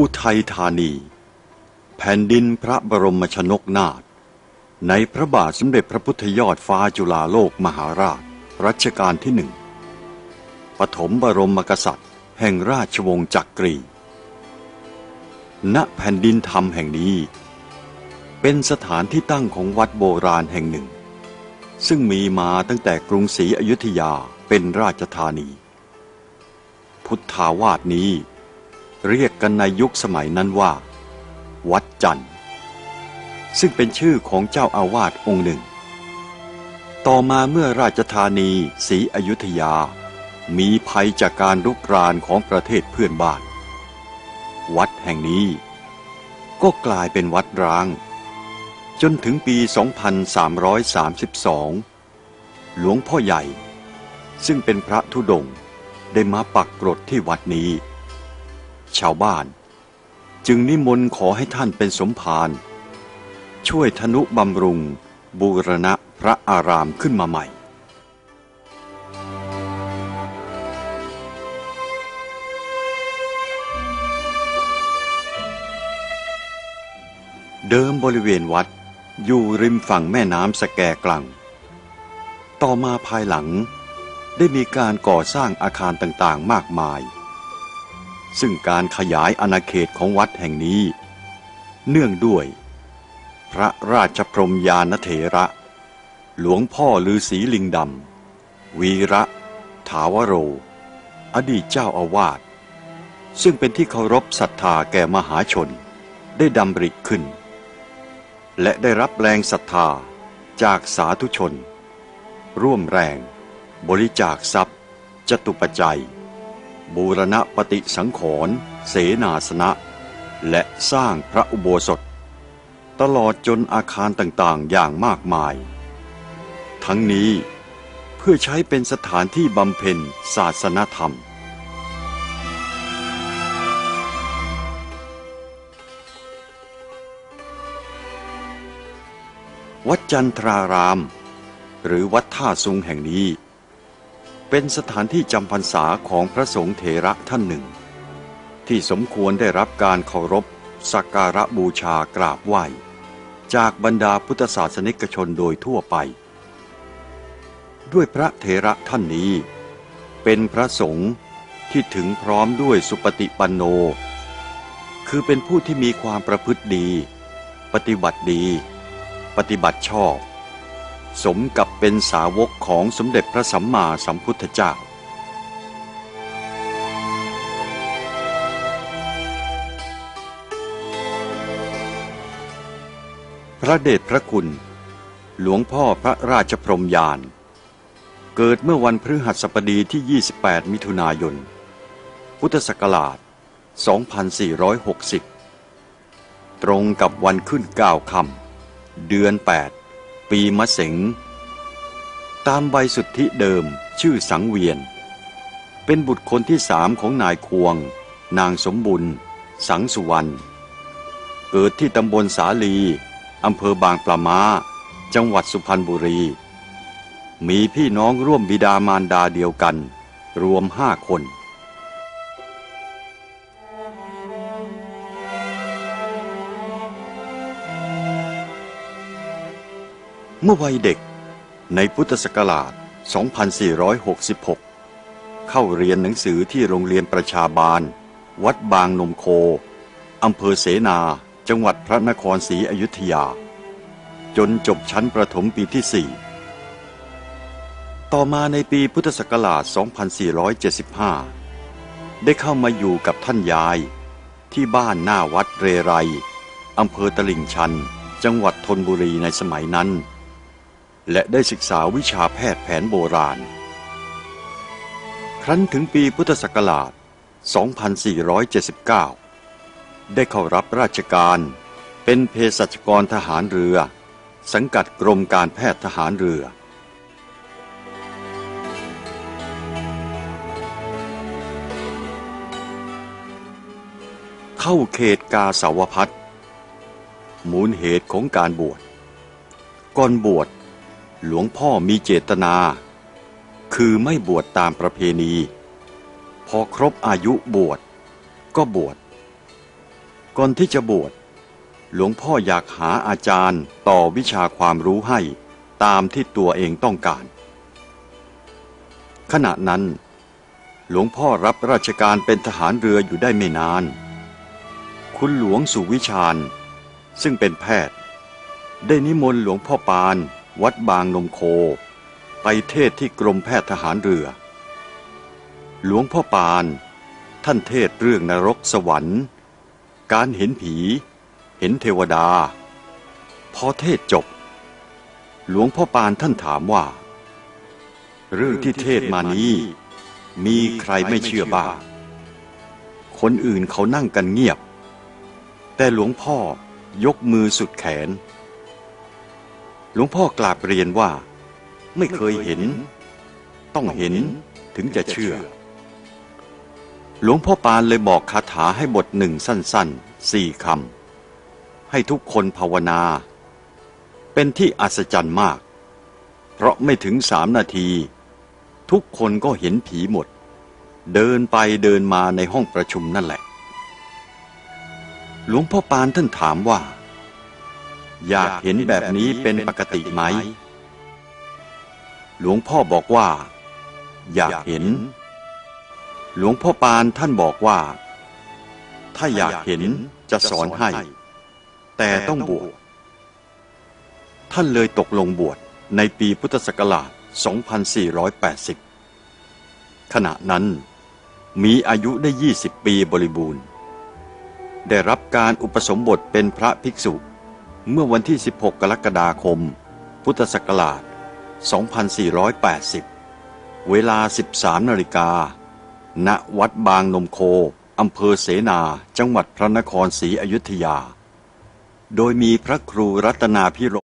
อุทัยธานี แผ่นดินพระบรมชนกนาถในพระบาทสมเด็จพระพุทธยอดฟ้าจุฬาโลกมหาราช รัชกาลที่หนึ่งปฐมบรมกษัตริย์ แห่งราชวงศ์จักรี ณแผ่นดินธรรมแห่งนี้ เป็นสถานที่ตั้งของวัดโบราณแห่งหนึ่ง ซึ่งมีมาตั้งแต่กรุงศรีอยุธยาเป็นราชธานี พุทธาวาสนี้ เรียกกันในยุคสมัยนั้นว่า วัดจันทร์ ซึ่งเป็นชื่อของเจ้าอาวาสองค์หนึ่ง ต่อมาเมื่อราชธานีศรีอยุธยา มีภัยจากการรุกรานของประเทศเพื่อนบ้าน วัดแห่งนี้ ก็กลายเป็นวัดร้าง จนถึงปี 2332 หลวงพ่อใหญ่ ซึ่งเป็นพระธุดงค์ได้มาปักกรดที่วัดนี้ ชาวบ้าน จึงนิมนต์ขอให้ท่านเป็นสมภารช่วยธนุบำรุง บูรณะพระอารามขึ้นมาใหม่ เดิมบริเวณวัดอยู่ริมฝั่งแม่น้ำสแกกลัง ต่อมาภายหลังได้มีการก่อสร้างอาคารต่างๆมากมาย ซึ่งการขยายอาณาเขตของวัดแห่งนี้ เนื่องด้วย พระราชพรมยานเถระ หลวงพ่อฤาษีลิงดำ วีระ ถาวโร อดีตเจ้าอาวาส ซึ่งเป็นที่เคารพศรัทธาแก่มหาชนได้ดำริขึ้น และได้รับแรงศรัทธาจากสาธุชน ร่วมแรง บริจาคทรัพย์จตุปัจจัย บูรณปฏิสังขรณ์เสนาสนะ และสร้างพระอุโบสถ ตลอดจนอาคารต่างๆอย่างมากมาย ทั้งนี้เพื่อใช้เป็นสถานที่บำเพ็ญศาสนธรรม วัดจันทราราม หรือวัดท่าซุงแห่งนี้ เป็นสถานที่จำพรรษาของพระสงฆ์เถระท่านหนึ่ง ที่สมควรได้รับการเคารพ สักการะบูชากราบไหว้ จากบรรดาพุทธศาสนิกชนโดยทั่วไป ด้วยพระเถระท่านนี้ เป็นพระสงฆ์ที่ถึงพร้อมด้วยสุปฏิปันโน คือเป็นผู้ที่มีความประพฤติดี ปฏิบัติดี ปฏิบัติชอบ สมกับเป็นสาวกของสมเด็จพระสัมมาสัมพุทธเจ้า พระเดชพระคุณ หลวงพ่อพระราชพรมยาน เกิดเมื่อวันพฤหัสบดีที่ 28 มิถุนายน พุทธศักราช 2460 ตรงกับวันขึ้นเก้าค่ำเดือน 8 ปีมะเสงตามใบสุทธิเดิมชื่อสังเวียน เป็นบุตรคนที่สามของนายควง นางสมบุญ สังสุวรรณ เกิดที่ตำบลสาลีอำเภอบางปลามาจังหวัดสุพรรณบุรี มีพี่น้องร่วมบิดามารดาเดียวกัน รวมห้าคน เมื่อวัยเด็กในพุทธศักราช 2466 เข้าเรียนหนังสือที่โรงเรียนประชาบาล วัดบางนมโค อำเภอเสนา จังหวัดพระนครศรีอยุธยา จนจบชั้นประถมปีที่ 4 ต่อมาในปีพุทธศักราช 2475 ได้เข้ามาอยู่กับท่านยาย ที่บ้านหน้าวัดเรไร อำเภอตลิ่งชัน จังหวัดธนบุรีในสมัยนั้น และได้ศึกษาวิชาแพทย์แผนโบราณ ครั้นถึงปีพุทธศักราช 2479 ได้เข้ารับราชการเป็นเภสัชกรทหารเรือ สังกัดกรมการแพทย์ทหารเรือ เข้าเขตกาสาวพัฒน์มูลเหตุของการบวชก่อนบวช หลวงพ่อมีเจตนา คือไม่บวชตามประเพณี พอครบอายุบวชก็บวชก่อนที่จะบวชหลวงพ่ออยากหาอาจารย์ต่อวิชาความรู้ให้ตามที่ตัวเองต้องการ ขณะนั้น หลวงพ่อรับราชการเป็นทหารเรืออยู่ได้ไม่นาน คุณหลวงสุวิชาญ ซึ่งเป็นแพทย์ ได้นิมนต์หลวงพ่อปาน วัดบางนมโค ไปเทศที่กรมแพทย์ทหารเรือ หลวงพ่อปาน ท่านเทศเรื่องนรกสวรรค์ การเห็นผี เห็นเทวดา พอเทศจบ หลวงพ่อปานท่านถามว่า เรื่องที่เทศมานี้ มีใครไม่เชื่อบ้างคนอื่นเขานั่งกันเงียบ แต่หลวงพ่อยกมือสุดแขน หลวงพ่อกราบเรียนว่า ไม่เคยเห็น ต้องเห็นถึงจะเชื่อ หลวงพ่อปานเลยบอกคาถาให้บทหนึ่งสั้นๆสี่คำให้ทุกคนภาวนา เป็นที่อัศจรรย์มาก เพราะไม่ถึงสามนาที ทุกคนก็เห็นผีหมด เดินไปเดินมาในห้องประชุมนั่นแหละ หลวงพ่อปานท่านถามว่า อยากเห็นแบบนี้เป็นปกติไหม หลวงพ่อบอกว่า อยากเห็น หลวงพ่อปานท่านบอกว่า ถ้าอยากเห็นจะสอนให้ แต่ต้องบวช ท่านเลยตกลงบวชในปีพุทธศักราช 2480 ขณะนั้นมีอายุได้ 20 ปีบริบูรณ์ ได้รับการอุปสมบทเป็นพระภิกษุ เมื่อวันที่ 16 กรกฎาคม พุทธศักราช 2480 เวลา 13 นาฬิกา ณ วัดบางนมโค อำเภอเสนา จังหวัดพระนครศรีอยุธยา โดยมีพระครูรัตนาพิรม